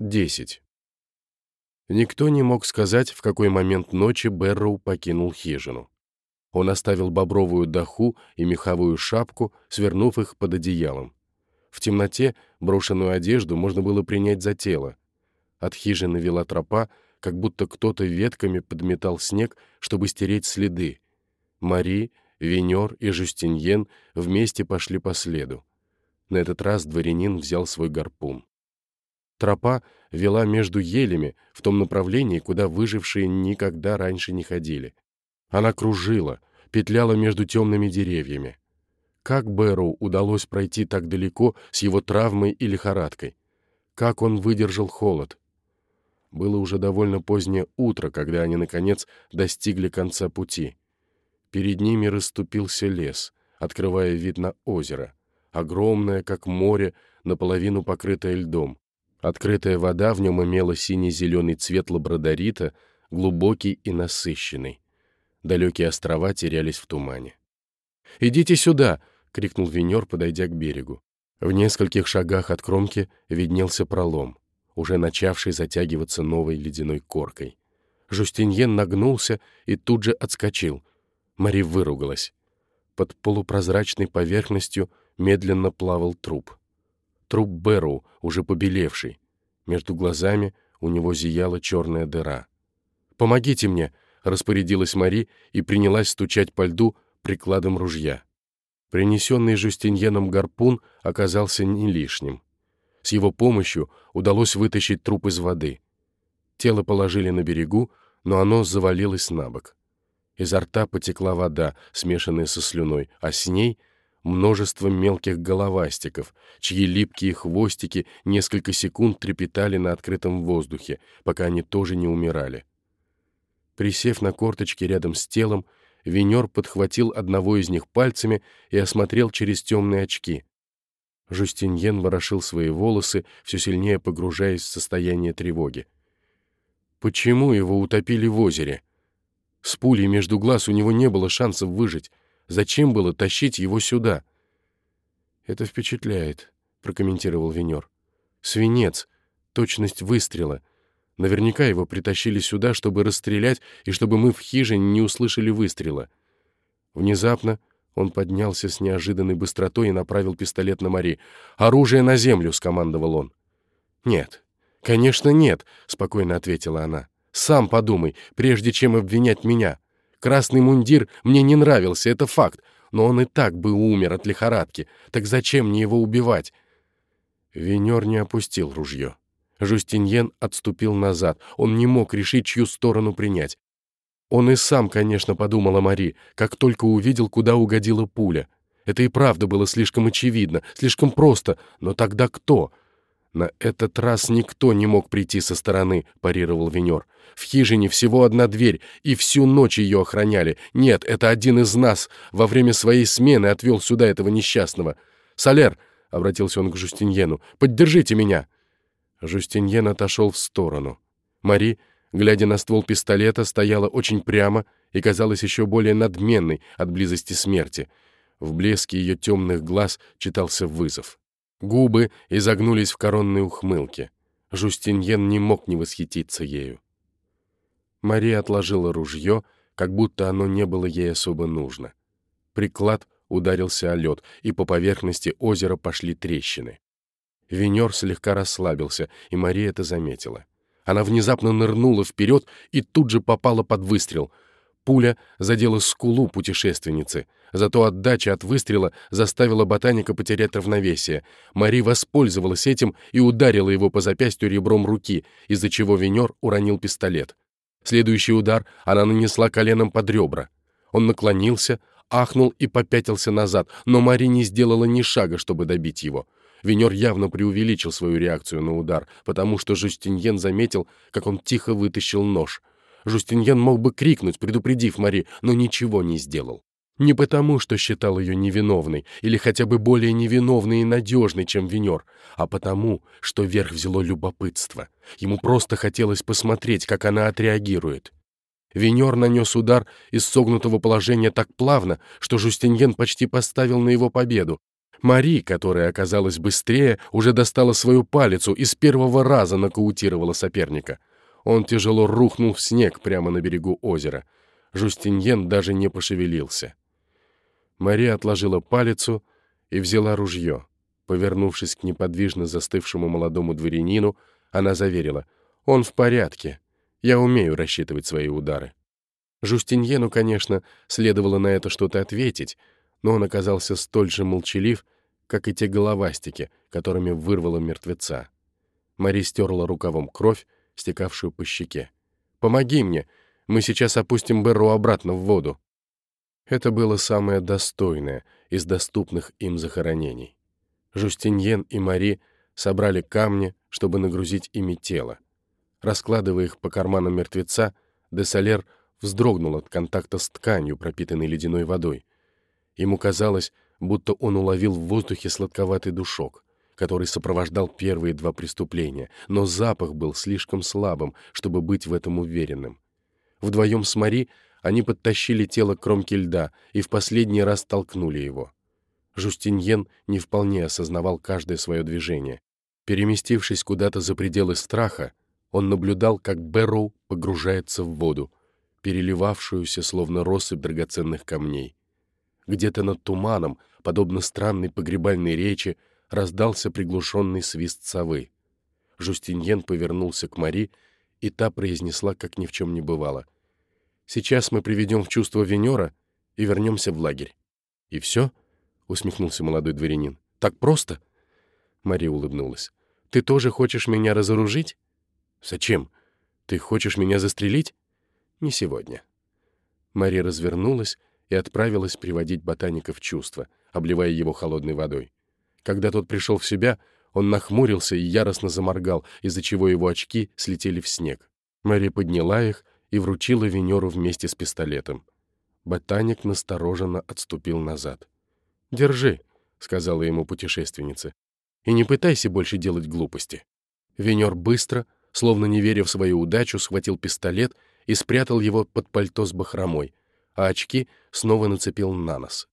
10. Никто не мог сказать, в какой момент ночи Берроу покинул хижину. Он оставил бобровую даху и меховую шапку, свернув их под одеялом. В темноте брошенную одежду можно было принять за тело. От хижины вела тропа, как будто кто-то ветками подметал снег, чтобы стереть следы. Мари, Венер и Жюстиньен вместе пошли по следу. На этот раз дворянин взял свой гарпун. Тропа вела между елями в том направлении, куда выжившие никогда раньше не ходили. Она кружила, петляла между темными деревьями. Как Бэру удалось пройти так далеко с его травмой и лихорадкой? Как он выдержал холод? Было уже довольно позднее утро, когда они, наконец, достигли конца пути. Перед ними расступился лес, открывая вид на озеро, огромное, как море, наполовину покрытое льдом. Открытая вода в нем имела синий-зеленый цвет лабрадорита, глубокий и насыщенный. Далекие острова терялись в тумане. «Идите сюда!» — крикнул Венер, подойдя к берегу. В нескольких шагах от кромки виднелся пролом, уже начавший затягиваться новой ледяной коркой. Жустиньен нагнулся и тут же отскочил. Мари выругалась. Под полупрозрачной поверхностью медленно плавал труп — Труп Бэрроу, уже побелевший. Между глазами у него зияла черная дыра. «Помогите мне!» — распорядилась Мари и принялась стучать по льду прикладом ружья. Принесенный Жустиньеном гарпун оказался не лишним. С его помощью удалось вытащить труп из воды. Тело положили на берегу, но оно завалилось на бок. Изо рта потекла вода, смешанная со слюной, а с ней — множество мелких головастиков, чьи липкие хвостики несколько секунд трепетали на открытом воздухе, пока они тоже не умирали. Присев на корточки рядом с телом, Венер подхватил одного из них пальцами и осмотрел через темные очки. Жустиньен ворошил свои волосы, все сильнее погружаясь в состояние тревоги. Почему его утопили в озере? С пулей между глаз у него не было шансов выжить. Зачем было тащить его сюда? «Это впечатляет», — прокомментировал Венер. «Свинец, точность выстрела. Наверняка его притащили сюда, чтобы расстрелять, и чтобы мы в хижине не услышали выстрела». Внезапно он поднялся с неожиданной быстротой и направил пистолет на Мари. «Оружие на землю!» — скомандовал он. «Нет, конечно нет», — спокойно ответила она. «Сам подумай, прежде чем обвинять меня. Красный мундир мне не нравился, это факт, но он и так бы умер от лихорадки. Так зачем мне его убивать? Венер не опустил ружье. Жустиньен отступил назад. Он не мог решить, чью сторону принять. Он и сам, конечно, подумал о Мари, как только увидел, куда угодила пуля. Это и правда было слишком очевидно, слишком просто, но тогда кто? — «На этот раз никто не мог прийти со стороны», — парировал Венер. «В хижине всего одна дверь, и всю ночь ее охраняли. Нет, это один из нас во время своей смены отвел сюда этого несчастного. Солер!» — обратился он к Жустиньену. «Поддержите меня!» Жустиньен отошел в сторону. Мари, глядя на ствол пистолета, стояла очень прямо и казалась еще более надменной от близости смерти. В блеске ее темных глаз читался вызов. Губы изогнулись в коронной ухмылке. Жустиньен не мог не восхититься ею. Мария отложила ружье, как будто оно не было ей особо нужно. Приклад ударился о лед, и по поверхности озера пошли трещины. Венер слегка расслабился, и Мария это заметила. Она внезапно нырнула вперед и тут же попала под выстрел — Пуля задела скулу путешественницы, зато отдача от выстрела заставила ботаника потерять равновесие. Мари воспользовалась этим и ударила его по запястью ребром руки, из-за чего Венер уронил пистолет. Следующий удар она нанесла коленом под ребра. Он наклонился, ахнул и попятился назад, но Мари не сделала ни шага, чтобы добить его. Венер явно преувеличил свою реакцию на удар, потому что Жустиньен заметил, как он тихо вытащил нож — Жустиньян мог бы крикнуть, предупредив Мари, но ничего не сделал. Не потому, что считал ее невиновной, или хотя бы более невиновной и надежной, чем Венер, а потому, что верх взяло любопытство. Ему просто хотелось посмотреть, как она отреагирует. Венер нанес удар из согнутого положения так плавно, что Жустиньен почти поставил на его победу. Мари, которая оказалась быстрее, уже достала свою палицу и с первого раза нокаутировала соперника. Он тяжело рухнул в снег прямо на берегу озера. Жустиньен даже не пошевелился. Мари отложила палицу и взяла ружье. Повернувшись к неподвижно застывшему молодому дворянину, она заверила, «Он в порядке. Я умею рассчитывать свои удары». Жустиньену, конечно, следовало на это что-то ответить, но он оказался столь же молчалив, как и те головастики, которыми вырвало мертвеца. Мари стерла рукавом кровь, стекавшую по щеке. «Помоги мне! Мы сейчас опустим Берру обратно в воду!» Это было самое достойное из доступных им захоронений. Жустиньен и Мари собрали камни, чтобы нагрузить ими тело. Раскладывая их по карманам мертвеца, Десалер вздрогнул от контакта с тканью, пропитанной ледяной водой. Ему казалось, будто он уловил в воздухе сладковатый душок, который сопровождал первые два преступления, но запах был слишком слабым, чтобы быть в этом уверенным. Вдвоем с Мари они подтащили тело к кромке льда и в последний раз толкнули его. Жустиньен не вполне осознавал каждое свое движение. Переместившись куда-то за пределы страха, он наблюдал, как Бэрроу погружается в воду, переливавшуюся, словно россыпь драгоценных камней. Где-то над туманом, подобно странной погребальной речи, раздался приглушенный свист совы. Жустиньен повернулся к Мари, и та произнесла, как ни в чем не бывало. «Сейчас мы приведем в чувство Венера и вернемся в лагерь». «И все?» — усмехнулся молодой дворянин. «Так просто?» Мари улыбнулась. «Ты тоже хочешь меня разоружить?» «Зачем? Ты хочешь меня застрелить?» «Не сегодня». Мари развернулась и отправилась приводить ботаника в чувство, обливая его холодной водой. Когда тот пришел в себя, он нахмурился и яростно заморгал, из-за чего его очки слетели в снег. Мэри подняла их и вручила Венеру вместе с пистолетом. Ботаник настороженно отступил назад. «Держи», — сказала ему путешественница, — «и не пытайся больше делать глупости». Венер быстро, словно не веря в свою удачу, схватил пистолет и спрятал его под пальто с бахромой, а очки снова нацепил на нос.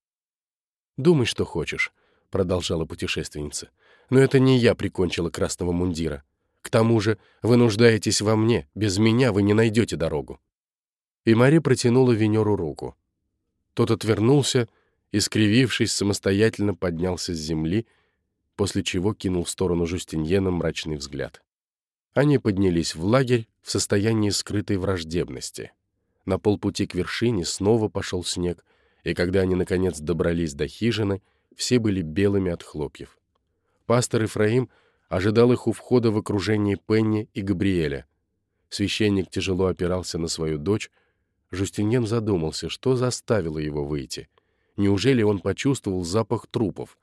«Думай, что хочешь», — продолжала путешественница. «Но это не я прикончила красного мундира. К тому же вы нуждаетесь во мне, без меня вы не найдете дорогу». И Мари протянула Венеру руку. Тот отвернулся и, скривившись, самостоятельно поднялся с земли, после чего кинул в сторону Жустиньена мрачный взгляд. Они поднялись в лагерь в состоянии скрытой враждебности. На полпути к вершине снова пошел снег, и когда они, наконец, добрались до хижины, все были белыми от хлопьев. Пастор Ифраим ожидал их у входа в окружении Пенни и Габриэля. Священник тяжело опирался на свою дочь. Жустиньен задумался, что заставило его выйти. Неужели он почувствовал запах трупов?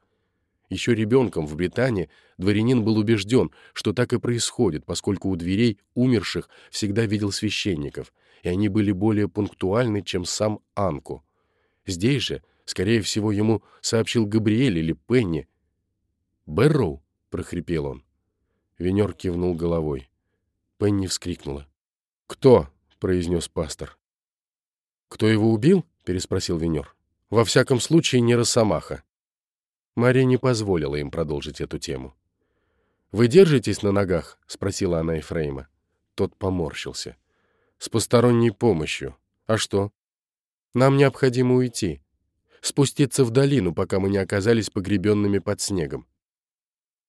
Еще ребенком в Британии дворянин был убежден, что так и происходит, поскольку у дверей умерших всегда видел священников — и они были более пунктуальны, чем сам Анку. Здесь же, скорее всего, ему сообщил Габриэль или Пенни. «Бэрроу?» — прохрипел он. Венер кивнул головой. Пенни вскрикнула. «Кто?» — произнес пастор. «Кто его убил?» — переспросил Венер. «Во всяком случае, не Росомаха». Мария не позволила им продолжить эту тему. «Вы держитесь на ногах?» — спросила она Ефрейма. Тот поморщился с посторонней помощью. А что? Нам необходимо уйти. Спуститься в долину, пока мы не оказались погребенными под снегом.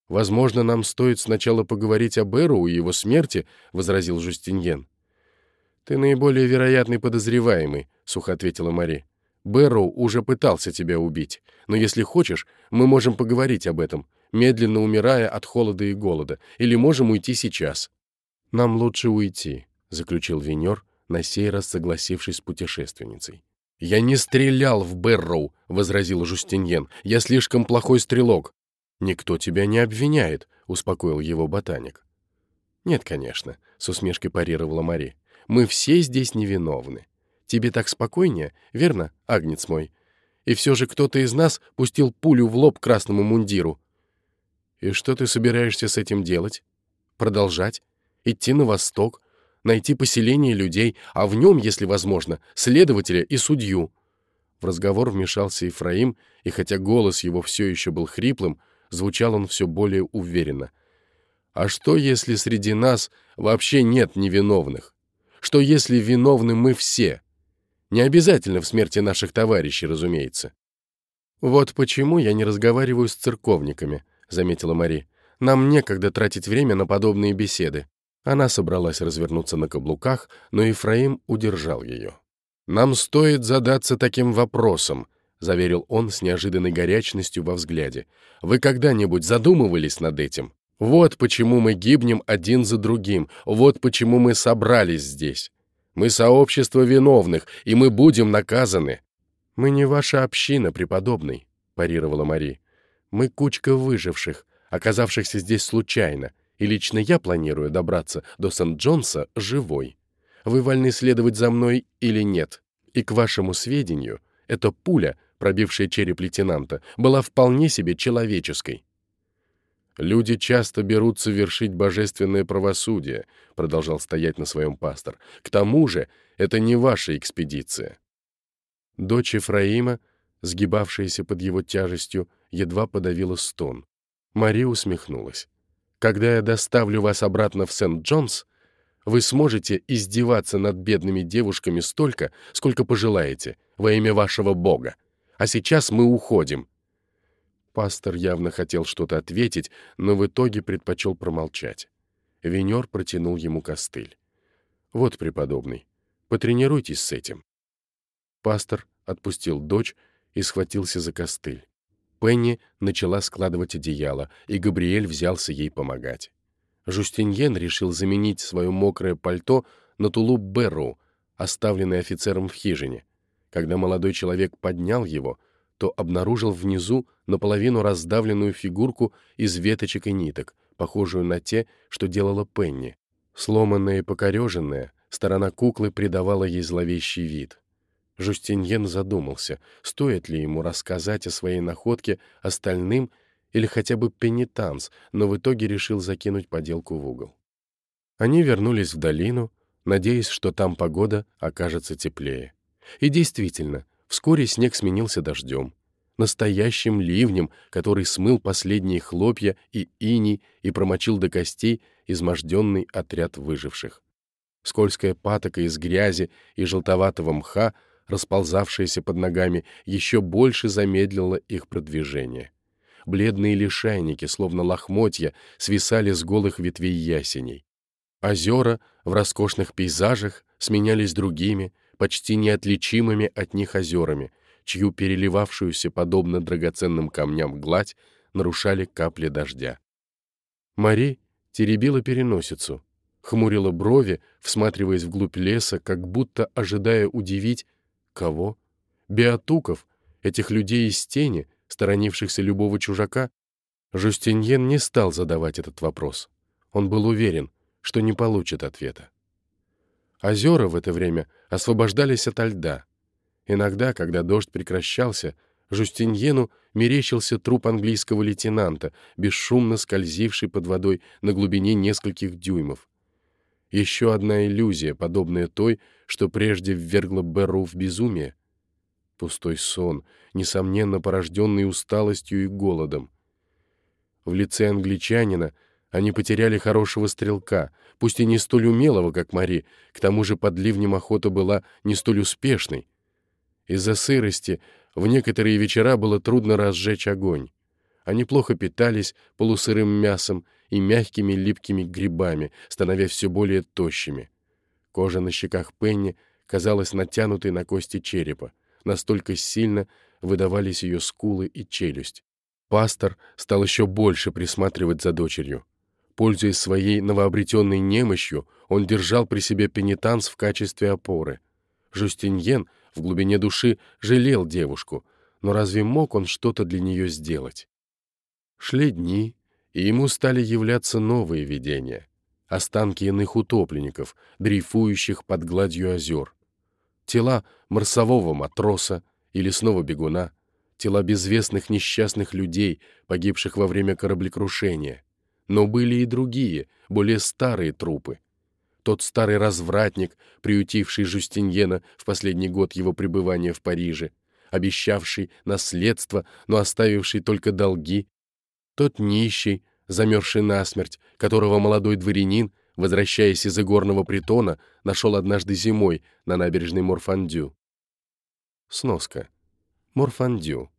«Возможно, нам стоит сначала поговорить об Эру и его смерти», — возразил Жустиньен. «Ты наиболее вероятный подозреваемый», — сухо ответила Мари. «Бэрроу уже пытался тебя убить, но если хочешь, мы можем поговорить об этом, медленно умирая от холода и голода, или можем уйти сейчас». «Нам лучше уйти», — заключил Венер, на сей раз согласившись с путешественницей. «Я не стрелял в Берроу», — возразил Жустиньен. «Я слишком плохой стрелок». «Никто тебя не обвиняет», — успокоил его ботаник. «Нет, конечно», — с усмешкой парировала Мари. «Мы все здесь невиновны. Тебе так спокойнее, верно, агнец мой? И все же кто-то из нас пустил пулю в лоб красному мундиру». «И что ты собираешься с этим делать? Продолжать? Идти на восток?» найти поселение людей, а в нем, если возможно, следователя и судью. В разговор вмешался Ефраим, и хотя голос его все еще был хриплым, звучал он все более уверенно. «А что, если среди нас вообще нет невиновных? Что, если виновны мы все? Не обязательно в смерти наших товарищей, разумеется». «Вот почему я не разговариваю с церковниками», — заметила Мари. «Нам некогда тратить время на подобные беседы». Она собралась развернуться на каблуках, но Ефраим удержал ее. «Нам стоит задаться таким вопросом», — заверил он с неожиданной горячностью во взгляде. «Вы когда-нибудь задумывались над этим? Вот почему мы гибнем один за другим, вот почему мы собрались здесь. Мы сообщество виновных, и мы будем наказаны». «Мы не ваша община, преподобный», — парировала Мари. «Мы кучка выживших, оказавшихся здесь случайно, и лично я планирую добраться до Сент-Джонса живой». Вы вольны следовать за мной или нет. И к вашему сведению, эта пуля, пробившая череп лейтенанта, была вполне себе человеческой. «Люди часто берутся вершить божественное правосудие», продолжал стоять на своем пастор. «К тому же это не ваша экспедиция». Дочь Ефраима, сгибавшаяся под его тяжестью, едва подавила стон. Мари усмехнулась. «Когда я доставлю вас обратно в Сент-Джонс, вы сможете издеваться над бедными девушками столько, сколько пожелаете, во имя вашего Бога. А сейчас мы уходим». Пастор явно хотел что-то ответить, но в итоге предпочел промолчать. Венер протянул ему костыль. «Вот, преподобный, потренируйтесь с этим». Пастор отпустил дочь и схватился за костыль. Пенни начала складывать одеяло, и Габриэль взялся ей помогать. Жустиньен решил заменить свое мокрое пальто на тулуп Берроу, оставленный офицером в хижине. Когда молодой человек поднял его, то обнаружил внизу наполовину раздавленную фигурку из веточек и ниток, похожую на те, что делала Пенни. Сломанная и покореженная, сторона куклы придавала ей зловещий вид. Жустиньен задумался, стоит ли ему рассказать о своей находке остальным или хотя бы пенитанс, но в итоге решил закинуть поделку в угол. Они вернулись в долину, надеясь, что там погода окажется теплее. И действительно, вскоре снег сменился дождем, настоящим ливнем, который смыл последние хлопья и иней и промочил до костей изможденный отряд выживших. Скользкая патока из грязи и желтоватого мха, расползавшаяся под ногами, еще больше замедлила их продвижение. Бледные лишайники, словно лохмотья, свисали с голых ветвей ясеней. Озера в роскошных пейзажах сменялись другими, почти неотличимыми от них озерами, чью переливавшуюся подобно драгоценным камням гладь нарушали капли дождя. Мари теребила переносицу, хмурила брови, всматриваясь вглубь леса, как будто ожидая удивить кого? Биотуков, этих людей из тени, сторонившихся любого чужака, Жустиньен не стал задавать этот вопрос. Он был уверен, что не получит ответа. Озера в это время освобождались ото льда. Иногда, когда дождь прекращался, Жустиньену мерещился труп английского лейтенанта, бесшумно скользивший под водой на глубине нескольких дюймов. Еще одна иллюзия, подобная той, что прежде ввергла Берру в безумие. Пустой сон, несомненно порожденный усталостью и голодом. В лице англичанина они потеряли хорошего стрелка, пусть и не столь умелого, как Мари, к тому же под ливнем охота была не столь успешной. Из-за сырости в некоторые вечера было трудно разжечь огонь. Они плохо питались полусырым мясом и мягкими липкими грибами, становясь все более тощими. Кожа на щеках Пенни казалась натянутой на кости черепа настолько сильно выдавались ее скулы и челюсть. Пастор стал еще больше присматривать за дочерью. Пользуясь своей новообретенной немощью, он держал при себе пенитанс в качестве опоры. Жустиньен в глубине души жалел девушку, но разве мог он что-то для нее сделать? Шли дни, и ему стали являться новые видения. Останки иных утопленников, дрейфующих под гладью озер тела марсового матроса и лесного бегуна, тела безвестных несчастных людей, погибших во время кораблекрушения. Но были и другие, более старые трупы. Тот старый развратник, приютивший Жустиньена в последний год его пребывания в Париже, обещавший наследство, но оставивший только долги, тот нищий, замерзший насмерть, которого молодой дворянин, возвращаясь из игорного притона, нашел однажды зимой на набережной Морфандю. Сноска. Морфандю.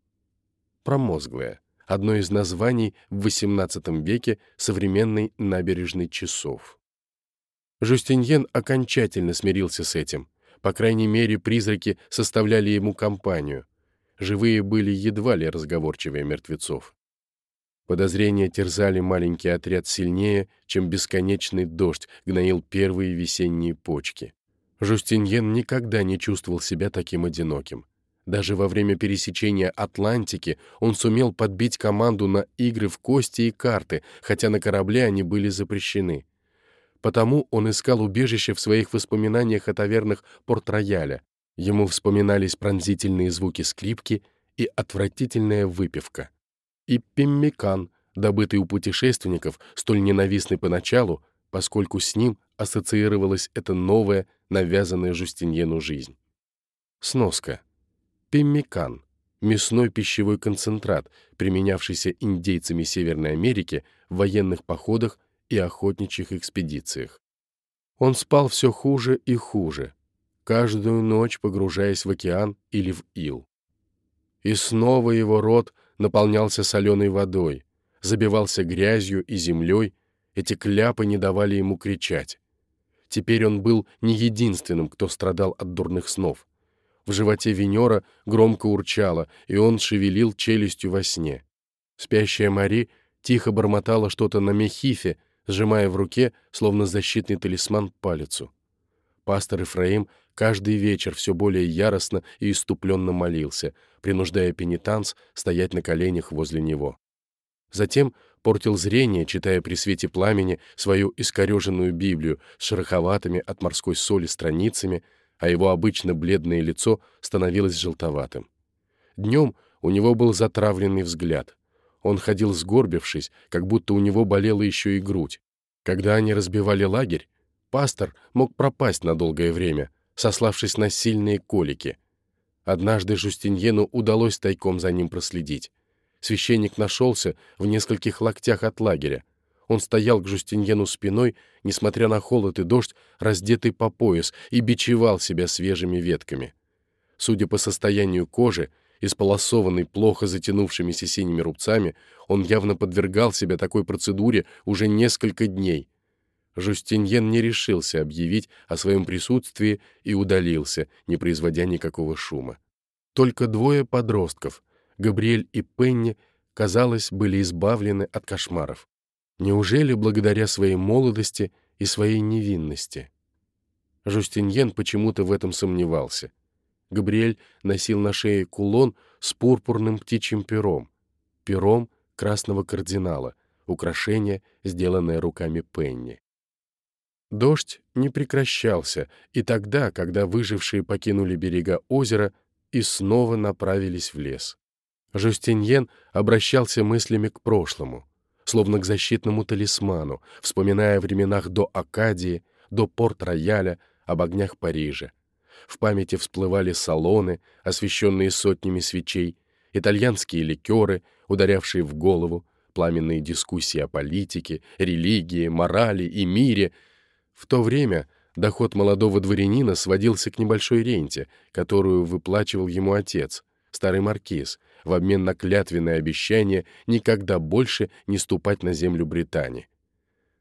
Промозглая. Одно из названий в XVIII веке современной набережной часов. Жустиньен окончательно смирился с этим. По крайней мере, призраки составляли ему компанию. Живые были едва ли разговорчивее мертвецов. Подозрения терзали маленький отряд сильнее, чем бесконечный дождь гноил первые весенние почки. Жустиньен никогда не чувствовал себя таким одиноким. Даже во время пересечения Атлантики он сумел подбить команду на игры в кости и карты, хотя на корабле они были запрещены. Потому он искал убежище в своих воспоминаниях о тавернах Порт-Рояля. Ему вспоминались пронзительные звуки скрипки и отвратительная выпивка. И пеммикан, добытый у путешественников, столь ненавистный поначалу, поскольку с ним ассоциировалась эта новая, навязанная Жустиньену жизнь. Сноска. Пеммикан — мясной пищевой концентрат, применявшийся индейцами Северной Америки в военных походах и охотничьих экспедициях. Он спал все хуже и хуже, каждую ночь погружаясь в океан или в ил. И снова его рот наполнялся соленой водой, забивался грязью и землей, эти кляпы не давали ему кричать. Теперь он был не единственным, кто страдал от дурных снов. В животе Венера громко урчало, и он шевелил челюстью во сне. Спящая Мари тихо бормотала что-то на мехифе, сжимая в руке, словно защитный талисман, палицу. Пастор Ифраим каждый вечер все более яростно и иступленно молился, принуждая пенитанс стоять на коленях возле него. Затем портил зрение, читая при свете пламени свою искореженную Библию с шероховатыми от морской соли страницами, а его обычно бледное лицо становилось желтоватым. Днем у него был затравленный взгляд. Он ходил сгорбившись, как будто у него болела еще и грудь. Когда они разбивали лагерь, пастор мог пропасть на долгое время, сославшись на сильные колики. Однажды Жустиньену удалось тайком за ним проследить. Священник нашелся в нескольких локтях от лагеря. Он стоял к Жустиньену спиной, несмотря на холод и дождь, раздетый по пояс, и бичевал себя свежими ветками. Судя по состоянию кожи, Исполосованный плохо затянувшимися синими рубцами, он явно подвергал себя такой процедуре уже несколько дней. Жустиньен не решился объявить о своем присутствии и удалился, не производя никакого шума. Только двое подростков, Габриэль и Пенни, казалось, были избавлены от кошмаров. Неужели благодаря своей молодости и своей невинности? Жустиньен почему-то в этом сомневался. Габриэль носил на шее кулон с пурпурным птичьим пером, пером красного кардинала, украшение, сделанное руками Пенни. Дождь не прекращался, и тогда, когда выжившие покинули берега озера и снова направились в лес. Жустиньен обращался мыслями к прошлому, словно к защитному талисману, вспоминая о временах до Акадии, до Порт-Рояля, об огнях Парижа. В памяти всплывали салоны, освещенные сотнями свечей, итальянские ликеры, ударявшие в голову, пламенные дискуссии о политике, религии, морали и мире. В то время доход молодого дворянина сводился к небольшой ренте, которую выплачивал ему отец, старый маркиз, в обмен на клятвенное обещание никогда больше не ступать на землю Британии.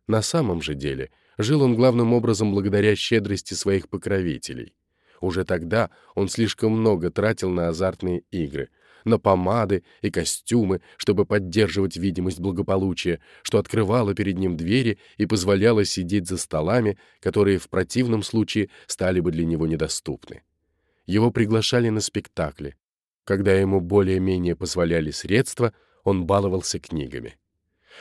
На самом же деле жил он главным образом благодаря щедрости своих покровителей. Уже тогда он слишком много тратил на азартные игры, на помады и костюмы, чтобы поддерживать видимость благополучия, что открывало перед ним двери и позволяло сидеть за столами, которые в противном случае стали бы для него недоступны. Его приглашали на спектакли. Когда ему более-менее позволяли средства, он баловался книгами.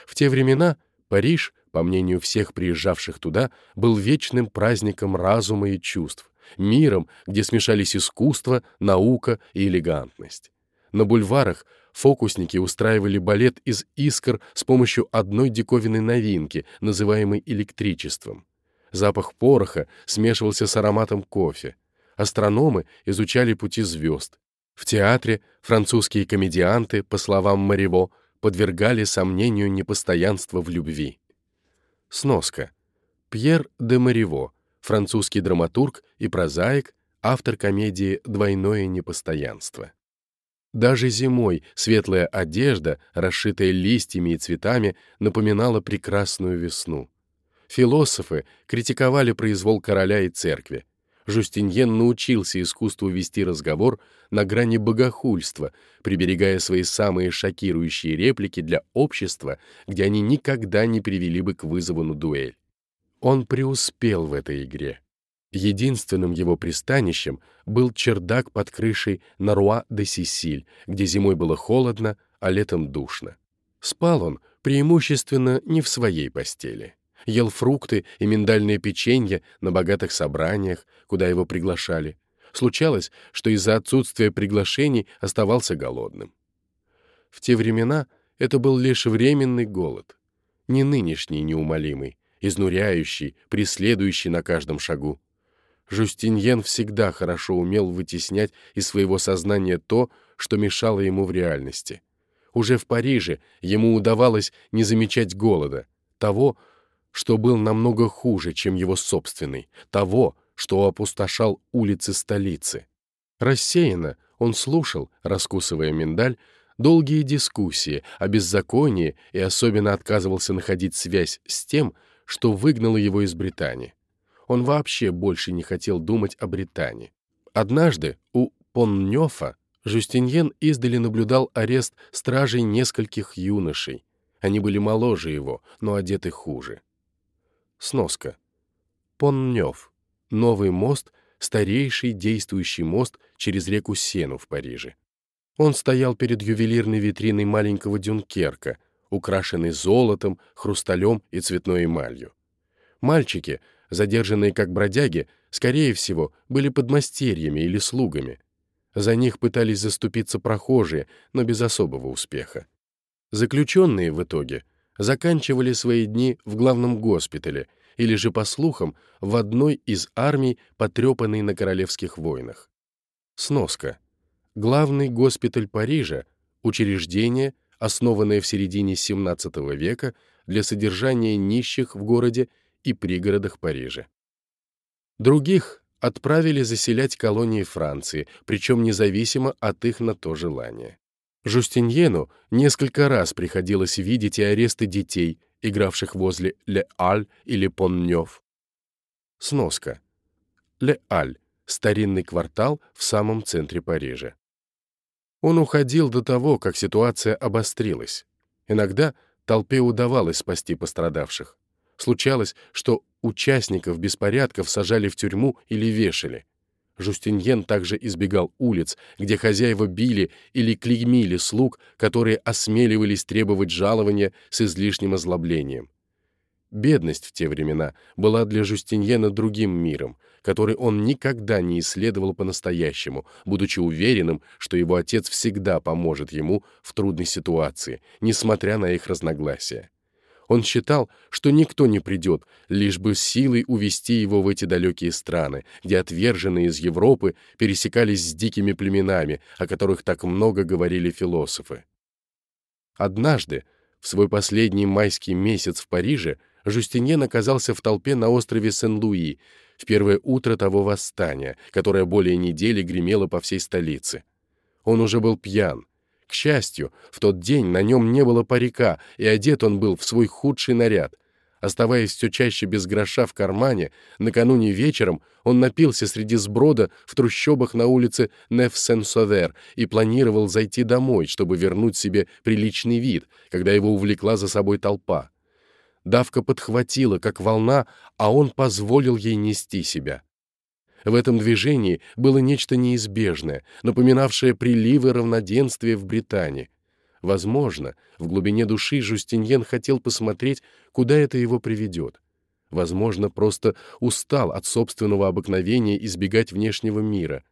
В те времена Париж, по мнению всех приезжавших туда, был вечным праздником разума и чувств, миром, где смешались искусство, наука и элегантность. На бульварах фокусники устраивали балет из искр с помощью одной диковинной новинки, называемой электричеством. Запах пороха смешивался с ароматом кофе. Астрономы изучали пути звезд. В театре французские комедианты, по словам Марево, подвергали сомнению непостоянство в любви. Сноска. Пьер де Марево, французский драматург и прозаик, автор комедии «Двойное непостоянство». Даже зимой светлая одежда, расшитая листьями и цветами, напоминала прекрасную весну. Философы критиковали произвол короля и церкви. Жустиньен научился искусству вести разговор на грани богохульства, приберегая свои самые шокирующие реплики для общества, где они никогда не привели бы к вызову на дуэль. Он преуспел в этой игре. Единственным его пристанищем был чердак под крышей Наруа-де-Сисиль, где зимой было холодно, а летом душно. Спал он преимущественно не в своей постели. Ел фрукты и миндальное печенье на богатых собраниях, куда его приглашали. Случалось, что из-за отсутствия приглашений оставался голодным. В те времена это был лишь временный голод, не нынешний неумолимый, изнуряющий, преследующий на каждом шагу. Жустиньен всегда хорошо умел вытеснять из своего сознания то, что мешало ему в реальности. Уже в Париже ему удавалось не замечать голода, того, что был намного хуже, чем его собственный, того, что опустошал улицы столицы. Рассеянно он слушал, раскусывая миндаль, долгие дискуссии о беззаконии и особенно отказывался находить связь с тем, что выгнало его из Британии. Он вообще больше не хотел думать о Британии. Однажды у Поннёфа Жюстиньен издали наблюдал арест стражей нескольких юношей. Они были моложе его, но одеты хуже. Сноска. Поннёв. Новый мост, старейший действующий мост через реку Сену в Париже. Он стоял перед ювелирной витриной маленького Дюнкерка, украшенный золотом, хрусталем и цветной эмалью. Мальчики, задержанные как бродяги, скорее всего, были подмастерьями или слугами. За них пытались заступиться прохожие, но без особого успеха. Заключенные в итоге заканчивали свои дни в главном госпитале или же, по слухам, в одной из армий, потрепанной на королевских войнах. Сноска. Главный госпиталь Парижа — учреждение, основанное в середине XVII века для содержания нищих в городе и пригородах Парижа. Других отправили заселять колонии Франции, причем независимо от их на то желания. Жустиньену несколько раз приходилось видеть и аресты детей, игравших возле Ле-Аль или Поннёв. Сноска. Ле-Аль — старинный квартал в самом центре Парижа. Он уходил до того, как ситуация обострилась. Иногда толпе удавалось спасти пострадавших. Случалось, что участников беспорядков сажали в тюрьму или вешали. Жустиньен также избегал улиц, где хозяева били или клеймили слуг, которые осмеливались требовать жалования с излишним озлоблением. Бедность в те времена была для Жустиньена другим миром, который он никогда не исследовал по-настоящему, будучи уверенным, что его отец всегда поможет ему в трудной ситуации, несмотря на их разногласия. Он считал, что никто не придет, лишь бы силой увести его в эти далекие страны, где отверженные из Европы пересекались с дикими племенами, о которых так много говорили философы. Однажды, в свой последний майский месяц в Париже, Жустиньен оказался в толпе на острове Сен-Луи в первое утро того восстания, которое более недели гремело по всей столице. Он уже был пьян, к счастью, в тот день на нем не было парика, и одет он был в свой худший наряд. Оставаясь все чаще без гроша в кармане, накануне вечером он напился среди сброда в трущобах на улице Неф-Сен-Совер и планировал зайти домой, чтобы вернуть себе приличный вид, когда его увлекла за собой толпа. Давка подхватила, как волна, а он позволил ей нести себя. В этом движении было нечто неизбежное, напоминавшее приливы равноденствия в Британии. Возможно, в глубине души Жустиньен хотел посмотреть, куда это его приведет. Возможно, просто устал от собственного обыкновения избегать внешнего мира.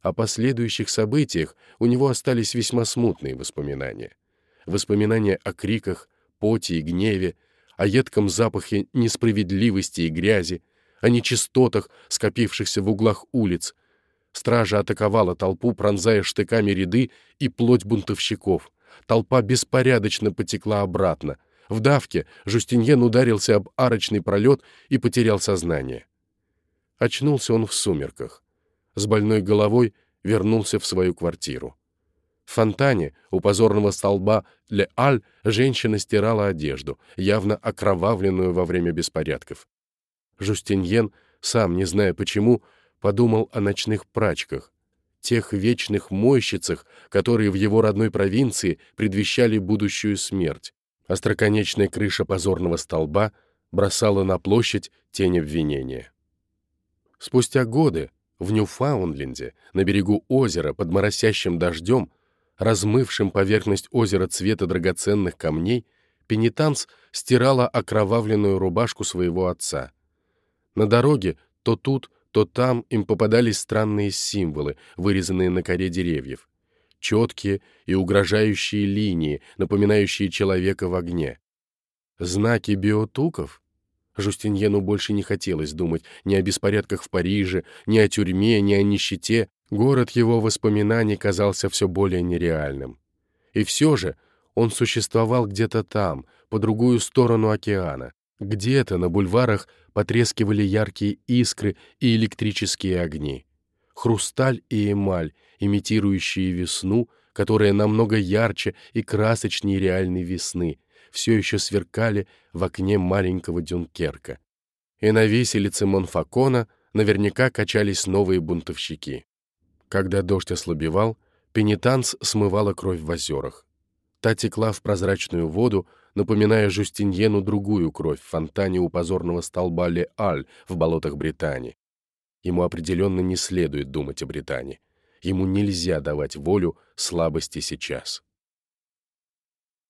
О последующих событиях у него остались весьма смутные воспоминания. Воспоминания о криках, поте и гневе, о едком запахе несправедливости и грязи, о нечистотах, скопившихся в углах улиц. Стража атаковала толпу, пронзая штыками ряды и плоть бунтовщиков. Толпа беспорядочно потекла обратно. В давке Жустиньен ударился об арочный пролет и потерял сознание. Очнулся он в сумерках. С больной головой вернулся в свою квартиру. В фонтане у позорного столба Ле Аль женщина стирала одежду, явно окровавленную во время беспорядков. Жустиньен, сам не зная почему, подумал о ночных прачках, тех вечных мойщицах, которые в его родной провинции предвещали будущую смерть. Остроконечная крыша позорного столба бросала на площадь тень обвинения. Спустя годы в Ньюфаундленде, на берегу озера, под моросящим дождем, размывшим поверхность озера цвета драгоценных камней, пенитанс стирала окровавленную рубашку своего отца. На дороге то тут, то там им попадались странные символы, вырезанные на коре деревьев. Четкие и угрожающие линии, напоминающие человека в огне. Знаки биотуков? Жустиньену больше не хотелось думать ни о беспорядках в Париже, ни о тюрьме, ни о нищете. Город его воспоминаний казался все более нереальным. И все же он существовал где-то там, по другую сторону океана. Где-то на бульварах потрескивали яркие искры и электрические огни. Хрусталь и эмаль, имитирующие весну, которая намного ярче и красочнее реальной весны, все еще сверкали в окне маленького Дюнкерка. И на виселице Монфакона наверняка качались новые бунтовщики. Когда дождь ослабевал, пенитанс смывала кровь в озерах. Та текла в прозрачную воду, напоминая Жустиньену другую кровь в фонтане у позорного столба Ле-Аль в болотах Британии. Ему определенно не следует думать о Британии. Ему нельзя давать волю слабости сейчас.